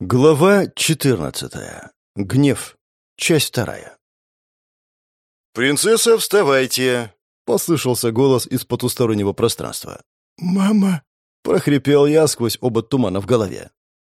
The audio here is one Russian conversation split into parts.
Глава 14. Гнев. Часть вторая. «Принцесса, вставайте!» — послышался голос из потустороннего пространства. «Мама!» — прохрипел я сквозь оба тумана в голове.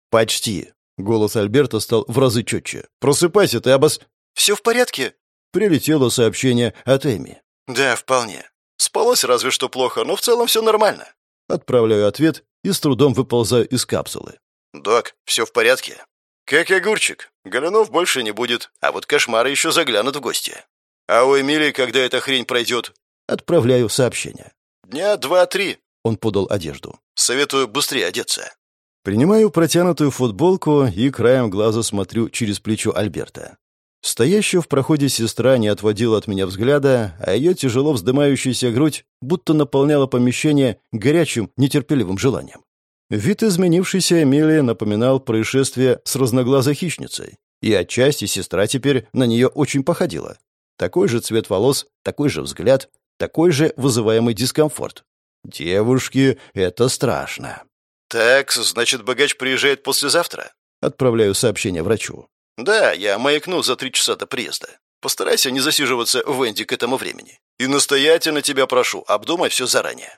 «Почти!» — голос Альберта стал в разы четче. «Просыпайся, ты обос...» «Все в порядке?» — прилетело сообщение от Эми. «Да, вполне. Спалось разве что плохо, но в целом все нормально». Отправляю ответ и с трудом выползаю из капсулы. «Док, все в порядке?» «Как огурчик. Голунов больше не будет, а вот кошмары еще заглянут в гости». «А у Эмилии когда эта хрень пройдет?» Отправляю сообщение. «Дня два-три», — он подал одежду. «Советую быстрее одеться». Принимаю протянутую футболку и краем глаза смотрю через плечо Альберта. Стоящая в проходе сестра не отводила от меня взгляда, а ее тяжело вздымающаяся грудь будто наполняла помещение горячим, нетерпеливым желанием. Вид изменившейся Эмилии напоминал происшествие с разноглазой хищницей, и отчасти сестра теперь на нее очень походила. Такой же цвет волос, такой же взгляд, такой же вызываемый дискомфорт. Девушки, это страшно. «Так, значит, богач приезжает послезавтра?» Отправляю сообщение врачу. «Да, я маякну за три часа до приезда. Постарайся не засиживаться в Энди к этому времени. И настоятельно тебя прошу, обдумай все заранее.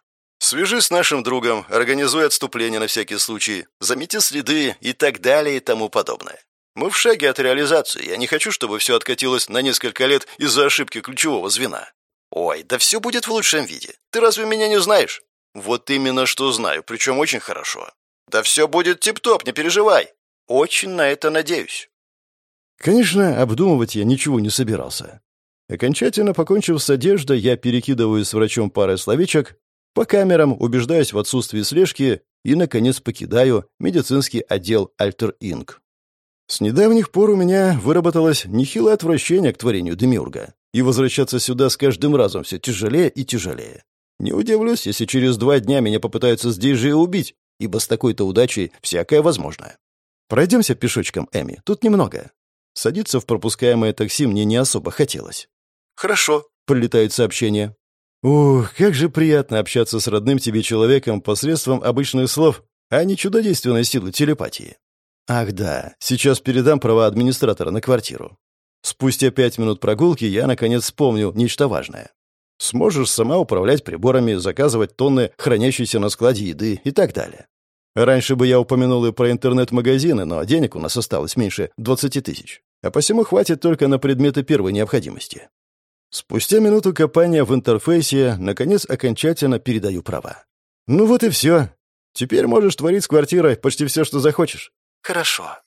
Свяжись с нашим другом, организуй отступление на всякий случай, замети следы и так далее и тому подобное. Мы в шаге от реализации. Я не хочу, чтобы все откатилось на несколько лет из-за ошибки ключевого звена. Ой, да все будет в лучшем виде. Ты разве меня не знаешь? Вот именно что знаю, причем очень хорошо. Да все будет тип-топ, не переживай. Очень на это надеюсь. Конечно, обдумывать я ничего не собирался. Окончательно покончив с одеждой, я перекидываю с врачом парой словечек по камерам убеждаюсь в отсутствии слежки и, наконец, покидаю медицинский отдел Альтер Инк. С недавних пор у меня выработалось нехилое отвращение к творению Демиурга, и возвращаться сюда с каждым разом все тяжелее и тяжелее. Не удивлюсь, если через два дня меня попытаются здесь же и убить, ибо с такой-то удачей всякое возможно. Пройдемся пешочком, Эми, тут немного. Садиться в пропускаемое такси мне не особо хотелось. «Хорошо», — прилетает сообщение. Ух, как же приятно общаться с родным тебе человеком посредством обычных слов, а не чудодейственной силы телепатии. Ах да, сейчас передам права администратора на квартиру. Спустя пять минут прогулки я, наконец, вспомнил нечто важное. Сможешь сама управлять приборами, заказывать тонны хранящейся на складе еды и так далее. Раньше бы я упомянул и про интернет-магазины, но денег у нас осталось меньше 20 тысяч. А посему хватит только на предметы первой необходимости. Спустя минуту копания в интерфейсе, наконец, окончательно передаю права. Ну вот и все. Теперь можешь творить с квартирой почти все, что захочешь. Хорошо.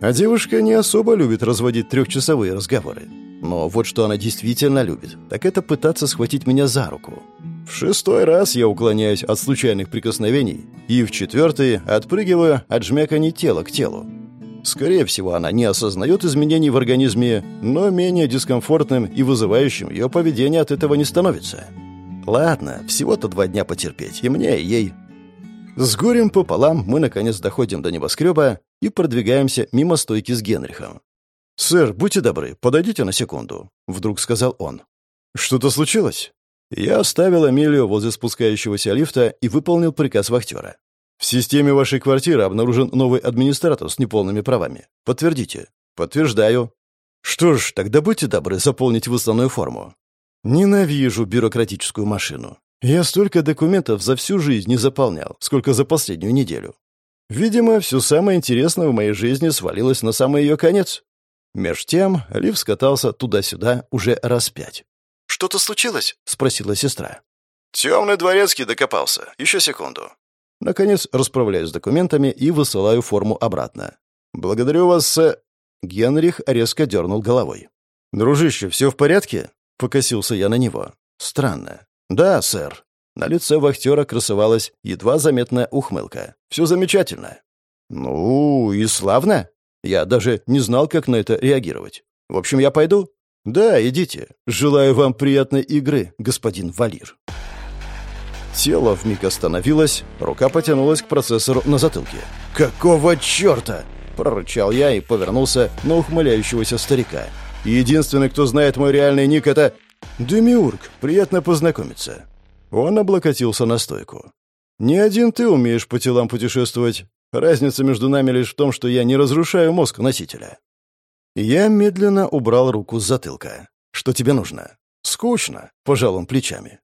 А девушка не особо любит разводить трехчасовые разговоры. Но вот что она действительно любит, так это пытаться схватить меня за руку. В шестой раз я уклоняюсь от случайных прикосновений, и в четвертый отпрыгиваю от жмяканий тела к телу. Скорее всего, она не осознает изменений в организме, но менее дискомфортным и вызывающим ее поведение от этого не становится. Ладно, всего-то два дня потерпеть, и мне, и ей. С горем пополам мы, наконец, доходим до небоскреба и продвигаемся мимо стойки с Генрихом. «Сэр, будьте добры, подойдите на секунду», — вдруг сказал он. «Что-то случилось?» Я оставил Амелию возле спускающегося лифта и выполнил приказ вахтера. В системе вашей квартиры обнаружен новый администратор с неполными правами. Подтвердите. Подтверждаю. Что ж, тогда будьте добры заполнить высланную форму. Ненавижу бюрократическую машину. Я столько документов за всю жизнь не заполнял, сколько за последнюю неделю. Видимо, все самое интересное в моей жизни свалилось на самый ее конец. Меж тем, Лив скатался туда-сюда уже раз пять. «Что-то случилось?» — спросила сестра. «Темный дворецкий докопался. Еще секунду». Наконец, расправляюсь с документами и высылаю форму обратно. «Благодарю вас, сэ...» Генрих резко дернул головой. «Дружище, все в порядке?» — покосился я на него. «Странно». «Да, сэр». На лице вахтера красовалась едва заметная ухмылка. «Все замечательно». «Ну, и славно». Я даже не знал, как на это реагировать. «В общем, я пойду?» «Да, идите. Желаю вам приятной игры, господин Валир». Тело вмиг остановилось, рука потянулась к процессору на затылке. «Какого черта?» – прорычал я и повернулся на ухмыляющегося старика. «Единственный, кто знает мой реальный ник, это...» «Демиург, приятно познакомиться». Он облокотился на стойку. «Не один ты умеешь по телам путешествовать. Разница между нами лишь в том, что я не разрушаю мозг носителя. Я медленно убрал руку с затылка. Что тебе нужно? Скучно, пожал он плечами.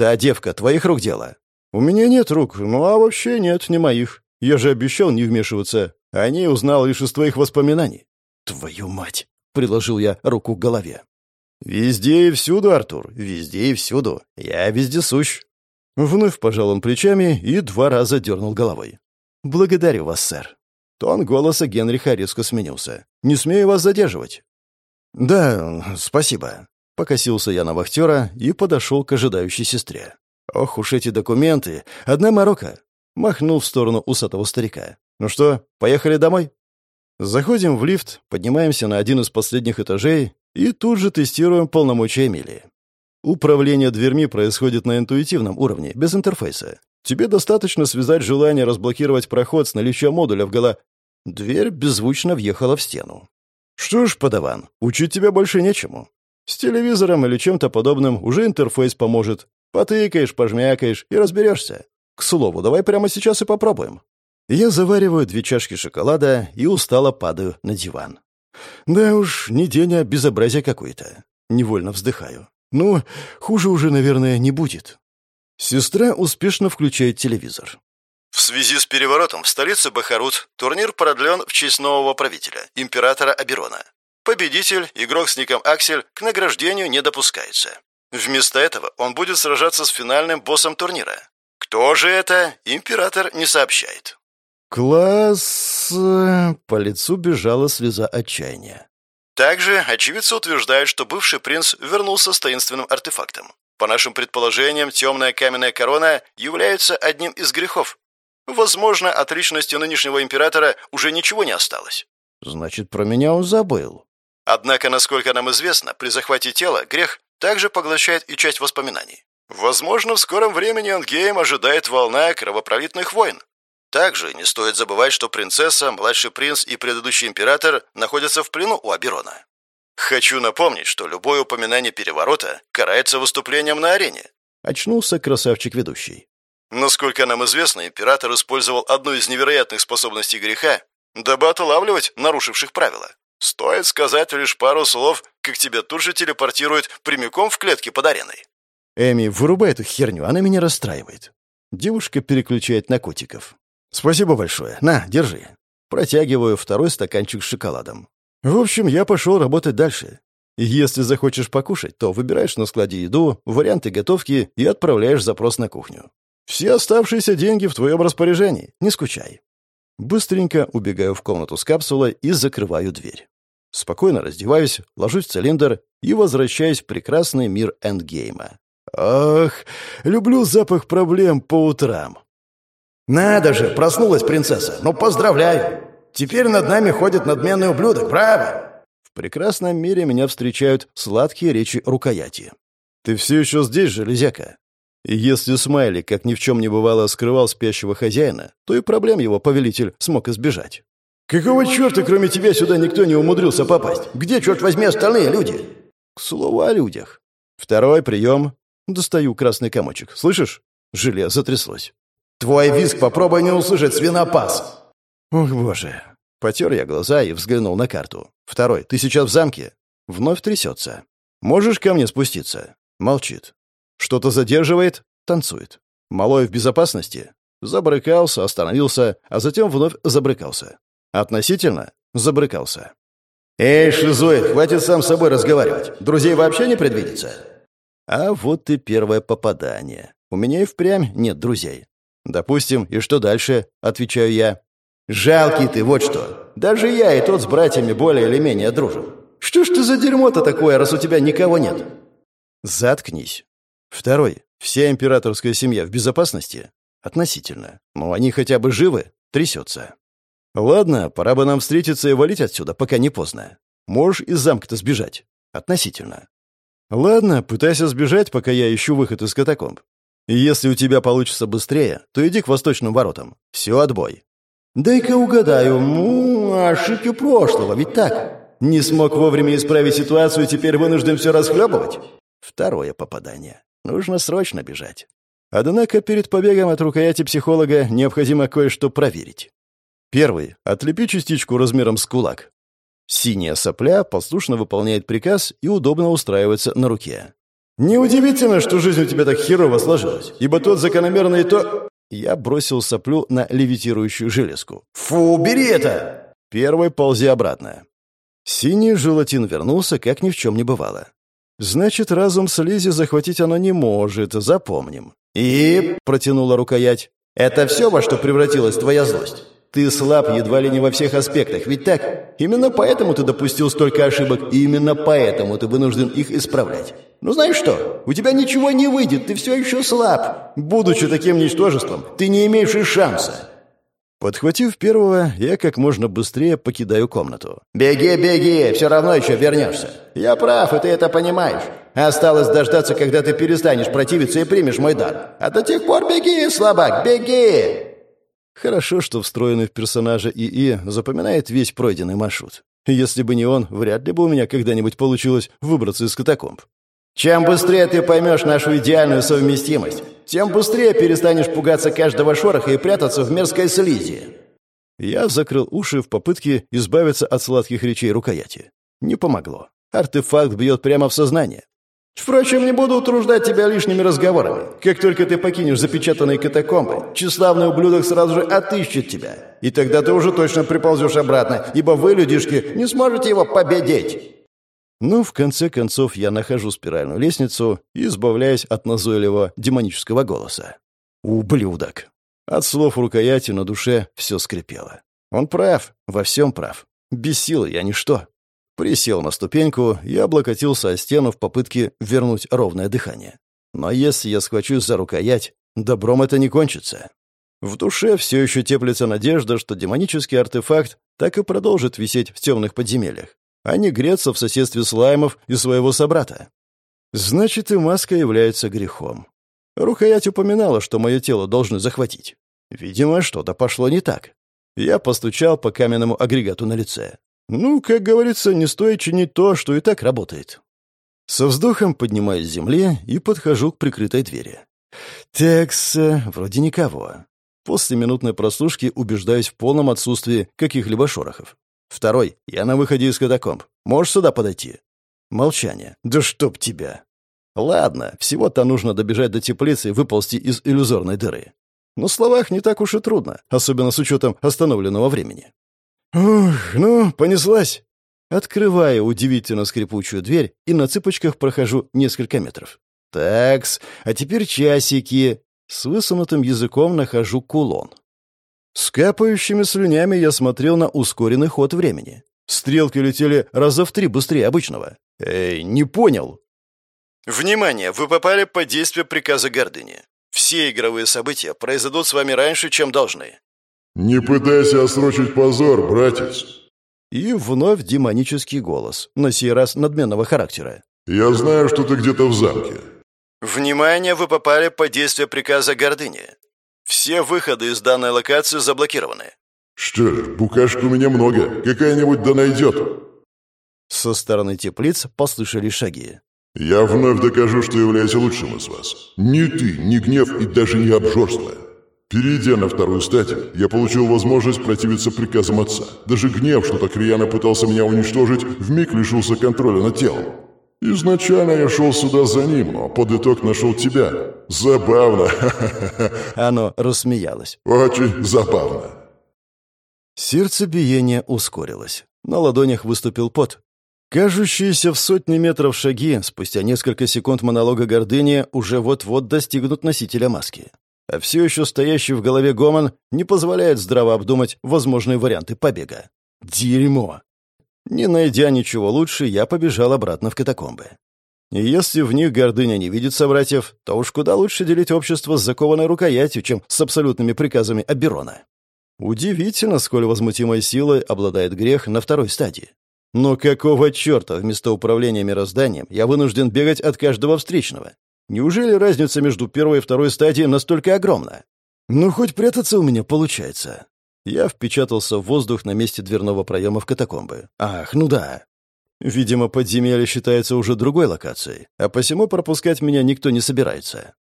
Та девка, твоих рук дело? У меня нет рук, ну а вообще нет, не моих. Я же обещал не вмешиваться. О ней узнал лишь из твоих воспоминаний. Твою мать! Приложил я руку к голове. «Везде и всюду, Артур, везде и всюду. Я вездесущ». Вновь пожал он плечами и два раза дернул головой. «Благодарю вас, сэр». Тон голоса Генриха резко сменился. «Не смею вас задерживать». «Да, спасибо». Покосился я на вахтера и подошел к ожидающей сестре. «Ох уж эти документы! Одна морока!» Махнул в сторону усатого старика. «Ну что, поехали домой?» Заходим в лифт, поднимаемся на один из последних этажей и тут же тестируем полномочия Эмилии. Управление дверьми происходит на интуитивном уровне, без интерфейса. Тебе достаточно связать желание разблокировать проход с наличием модуля в голо... Дверь беззвучно въехала в стену. Что ж, подаван, учить тебя больше нечему. С телевизором или чем-то подобным уже интерфейс поможет. Потыкаешь, пожмякаешь и разберешься. К слову, давай прямо сейчас и попробуем. Я завариваю две чашки шоколада и устало падаю на диван. Да уж, не день, а безобразие какое-то. Невольно вздыхаю. Ну, хуже уже, наверное, не будет. Сестра успешно включает телевизор. В связи с переворотом в столице Бахарут турнир продлен в честь нового правителя, императора Аберона. Победитель, игрок с ником Аксель, к награждению не допускается. Вместо этого он будет сражаться с финальным боссом турнира. Кто же это, император не сообщает. «Класс...» По лицу бежала слеза отчаяния. Также очевидцы утверждают, что бывший принц вернулся с таинственным артефактом. По нашим предположениям, темная каменная корона является одним из грехов. Возможно, от личности нынешнего императора уже ничего не осталось. Значит, про меня он забыл. Однако, насколько нам известно, при захвате тела грех также поглощает и часть воспоминаний. Возможно, в скором времени Эндгейм ожидает волна кровопролитных войн. Также не стоит забывать, что принцесса, младший принц и предыдущий император находятся в плену у Аберона. Хочу напомнить, что любое упоминание переворота карается выступлением на арене. Очнулся красавчик-ведущий. Насколько нам известно, император использовал одну из невероятных способностей греха, дабы отлавливать нарушивших правила. Стоит сказать лишь пару слов, как тебя тут же телепортируют прямиком в клетке под ареной. Эми, вырубай эту херню, она меня расстраивает. Девушка переключает на котиков. «Спасибо большое. На, держи». Протягиваю второй стаканчик с шоколадом. В общем, я пошел работать дальше. Если захочешь покушать, то выбираешь на складе еду, варианты готовки и отправляешь запрос на кухню. Все оставшиеся деньги в твоем распоряжении. Не скучай. Быстренько убегаю в комнату с капсулой и закрываю дверь. Спокойно раздеваюсь, ложусь в цилиндр и возвращаюсь в прекрасный мир эндгейма. Ах, люблю запах проблем по утрам. «Надо же, проснулась принцесса! Ну, поздравляю! Теперь над нами ходит надменный ублюдок, браво!» В прекрасном мире меня встречают сладкие речи рукояти. «Ты все еще здесь, железяка?» И если Смайли, как ни в чем не бывало, скрывал спящего хозяина, то и проблем его повелитель смог избежать. «Какого черта, кроме тебя, сюда никто не умудрился попасть? Где, черт возьми, остальные люди?» К слову о людях. Второй прием. Достаю красный комочек. Слышишь? Железо тряслось. Твой визг попробуй не услышать, свинопас!» «Ох, боже!» Потер я глаза и взглянул на карту. «Второй, ты сейчас в замке?» Вновь трясется. «Можешь ко мне спуститься?» Молчит. «Что-то задерживает?» Танцует. «Малой в безопасности?» Забрыкался, остановился, а затем вновь забрыкался. «Относительно?» Забрыкался. «Эй, шизоид, хватит сам с собой разговаривать. Друзей вообще не предвидится?» А вот и первое попадание. У меня и впрямь нет друзей. «Допустим, и что дальше?» — отвечаю я. «Жалкий ты, вот что. Даже я и тот с братьями более или менее дружим. Что ж ты за дерьмо-то такое, раз у тебя никого нет?» «Заткнись. Второй. Вся императорская семья в безопасности?» «Относительно. Но они хотя бы живы?» «Трясется». «Ладно, пора бы нам встретиться и валить отсюда, пока не поздно. Можешь из замка-то сбежать?» «Относительно». «Ладно, пытайся сбежать, пока я ищу выход из катакомб. Если у тебя получится быстрее, то иди к восточным воротам. Все, отбой. Дай-ка угадаю. Ну, ошибки прошлого, ведь так? Не смог вовремя исправить ситуацию, теперь вынужден все расхлебывать? Второе попадание. Нужно срочно бежать. Однако перед побегом от рукояти психолога необходимо кое-что проверить. Первый — отлепи частичку размером с кулак. Синяя сопля послушно выполняет приказ и удобно устраивается на руке. «Неудивительно, что жизнь у тебя так херово сложилась, ибо тот закономерный то...» Я бросил соплю на левитирующую железку. «Фу, бери это!» Первый ползи обратно. Синий желатин вернулся, как ни в чем не бывало. Значит, разум слизи захватить оно не может, запомним. «И...» — протянула рукоять. «Это все, во что превратилась твоя злость?» Ты слаб едва ли не во всех аспектах, ведь так? Именно поэтому ты допустил столько ошибок, и именно поэтому ты вынужден их исправлять. Ну знаешь что? У тебя ничего не выйдет, ты все еще слаб. Будучи таким ничтожеством, ты не имеешь и шанса. Подхватив первого, я как можно быстрее покидаю комнату. «Беги, беги, все равно еще вернешься. Я прав, и ты это понимаешь. Осталось дождаться, когда ты перестанешь противиться и примешь мой дар. А до тех пор беги, слабак, беги!» Хорошо, что встроенный в персонажа ИИ запоминает весь пройденный маршрут. Если бы не он, вряд ли бы у меня когда-нибудь получилось выбраться из катакомб. Чем быстрее ты поймешь нашу идеальную совместимость, тем быстрее перестанешь пугаться каждого шороха и прятаться в мерзкой слизи. Я закрыл уши в попытке избавиться от сладких речей рукояти. Не помогло. Артефакт бьет прямо в сознание. Впрочем, не буду утруждать тебя лишними разговорами. Как только ты покинешь запечатанные катакомбы, тщеславный ублюдок сразу же отыщет тебя. И тогда ты уже точно приползешь обратно, ибо вы, людишки, не сможете его победить. Ну, в конце концов, я нахожу спиральную лестницу и избавляюсь от назойливого демонического голоса. Ублюдок. От слов рукояти на душе все скрипело. Он прав, во всем прав. Без силы я ничто. Присел на ступеньку и облокотился о стену в попытке вернуть ровное дыхание. Но если я схвачусь за рукоять, добром это не кончится. В душе все еще теплится надежда, что демонический артефакт так и продолжит висеть в темных подземельях, а не греться в соседстве слаймов и своего собрата. Значит, и маска является грехом. Рукоять упоминала, что мое тело должны захватить. Видимо, что-то пошло не так. Я постучал по каменному агрегату на лице. Ну, как говорится, не стоит чинить то, что и так работает. Со вздохом поднимаюсь с земли и подхожу к прикрытой двери. Текс, вроде никого. После минутной прослушки убеждаюсь в полном отсутствии каких-либо шорохов. Второй. Я на выходе из катакомб. Можешь сюда подойти? Молчание. Да чтоб тебя. Ладно, всего-то нужно добежать до теплицы и выползти из иллюзорной дыры. Но в словах не так уж и трудно, особенно с учетом остановленного времени. Ух, ну, понеслась. Открываю удивительно скрипучую дверь и на цыпочках прохожу несколько метров. Такс, а теперь часики. С высунутым языком нахожу кулон. С капающими слюнями я смотрел на ускоренный ход времени. Стрелки летели раза в три быстрее обычного. Эй, не понял. Внимание, вы попали под действие приказа гордыни. Все игровые события произойдут с вами раньше, чем должны. «Не пытайся осрочить позор, братец!» И вновь демонический голос, на сей раз надменного характера. «Я знаю, что ты где-то в замке». «Внимание, вы попали под действие приказа гордыни. Все выходы из данной локации заблокированы». «Что ж, букашек у меня много. Какая-нибудь да найдет». Со стороны теплиц послышались шаги. «Я вновь докажу, что являюсь лучшим из вас. Ни ты, ни гнев и даже не обжорство. Перейдя на вторую стадию, я получил возможность противиться приказам отца. Даже гнев, что так рьяно пытался меня уничтожить, вмиг лишился контроля над телом. Изначально я шел сюда за ним, но под итог нашел тебя. Забавно. Оно рассмеялось. Очень забавно. Сердцебиение ускорилось. На ладонях выступил пот. Кажущиеся в сотни метров шаги, спустя несколько секунд монолога гордыни, уже вот-вот достигнут носителя маски а все еще стоящий в голове гомон не позволяет здраво обдумать возможные варианты побега. Дерьмо! Не найдя ничего лучше, я побежал обратно в катакомбы. И если в них гордыня не видит собратьев, то уж куда лучше делить общество с закованной рукоятью, чем с абсолютными приказами Аберона. Удивительно, сколь возмутимой силой обладает грех на второй стадии. Но какого черта вместо управления мирозданием я вынужден бегать от каждого встречного? Неужели разница между первой и второй стадией настолько огромна? Ну, хоть прятаться у меня получается. Я впечатался в воздух на месте дверного проема в катакомбы. Ах, ну да. Видимо, подземелье считается уже другой локацией, а посему пропускать меня никто не собирается.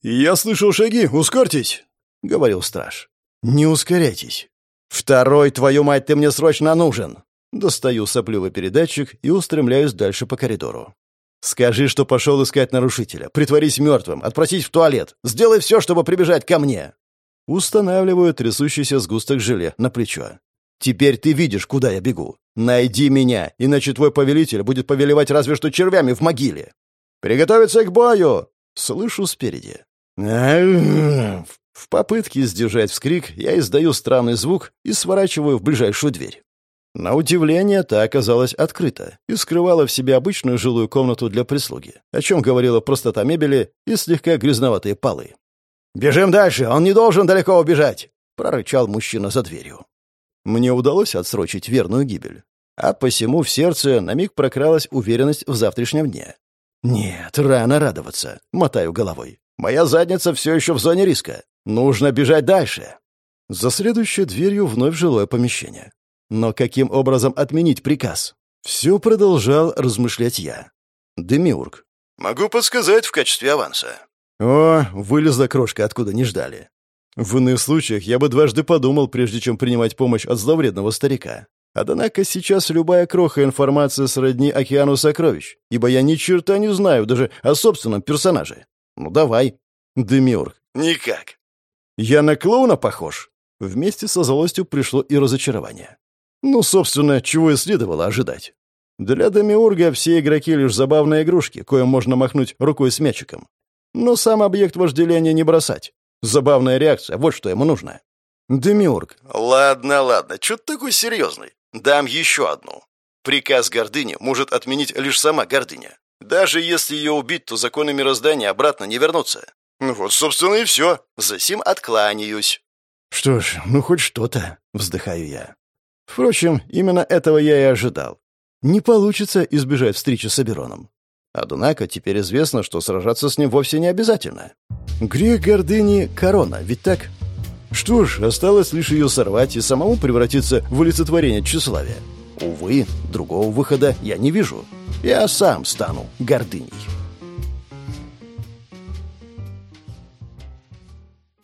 «Я слышал шаги, ускорьтесь!» — говорил страж. «Не ускоряйтесь!» «Второй, твою мать, ты мне срочно нужен!» Достаю соплювый передатчик и устремляюсь дальше по коридору. «Скажи, что пошел искать нарушителя. Притворись мертвым, отпросить в туалет. Сделай все, чтобы прибежать ко мне!» Устанавливаю трясущийся сгусток желе на плечо. «Теперь ты видишь, куда я бегу. Найди меня, иначе твой повелитель будет повелевать разве что червями в могиле». «Приготовиться к бою!» Слышу спереди. В попытке сдержать вскрик я издаю странный звук и сворачиваю в ближайшую дверь. На удивление, та оказалась открыта и скрывала в себе обычную жилую комнату для прислуги, о чем говорила простота мебели и слегка грязноватые полы. «Бежим дальше! Он не должен далеко убежать!» — прорычал мужчина за дверью. Мне удалось отсрочить верную гибель, а посему в сердце на миг прокралась уверенность в завтрашнем дне. «Нет, рано радоваться», — мотаю головой. «Моя задница все еще в зоне риска. Нужно бежать дальше». За следующей дверью вновь жилое помещение. Но каким образом отменить приказ? Все продолжал размышлять я. Демиург. «Могу подсказать в качестве аванса». О, вылезла крошка, откуда не ждали. В иных случаях я бы дважды подумал, прежде чем принимать помощь от зловредного старика. Однако сейчас любая кроха информации сродни океану сокровищ, ибо я ни черта не знаю даже о собственном персонаже. Ну давай, Демиург. Никак. Я на клоуна похож? Вместе со злостью пришло и разочарование. Ну, собственно, чего и следовало ожидать. Для Демиурга все игроки лишь забавные игрушки, коим можно махнуть рукой с мячиком. Но сам объект вожделения не бросать. Забавная реакция, вот что ему нужно. Демиург. Ладно, ладно, чё ты такой серьезный? Дам еще одну. Приказ гордыни может отменить лишь сама гордыня. Даже если ее убить, то законы мироздания обратно не вернутся. Ну вот, собственно, и все. Засим откланяюсь. Что ж, ну хоть что-то, вздыхаю я. Впрочем, именно этого я и ожидал. Не получится избежать встречи с Абероном. Однако теперь известно, что сражаться с ним вовсе не обязательно. Грех гордыни — корона, ведь так? Что ж, осталось лишь ее сорвать и самому превратиться в олицетворение тщеславия. Увы, другого выхода я не вижу. Я сам стану гордыней.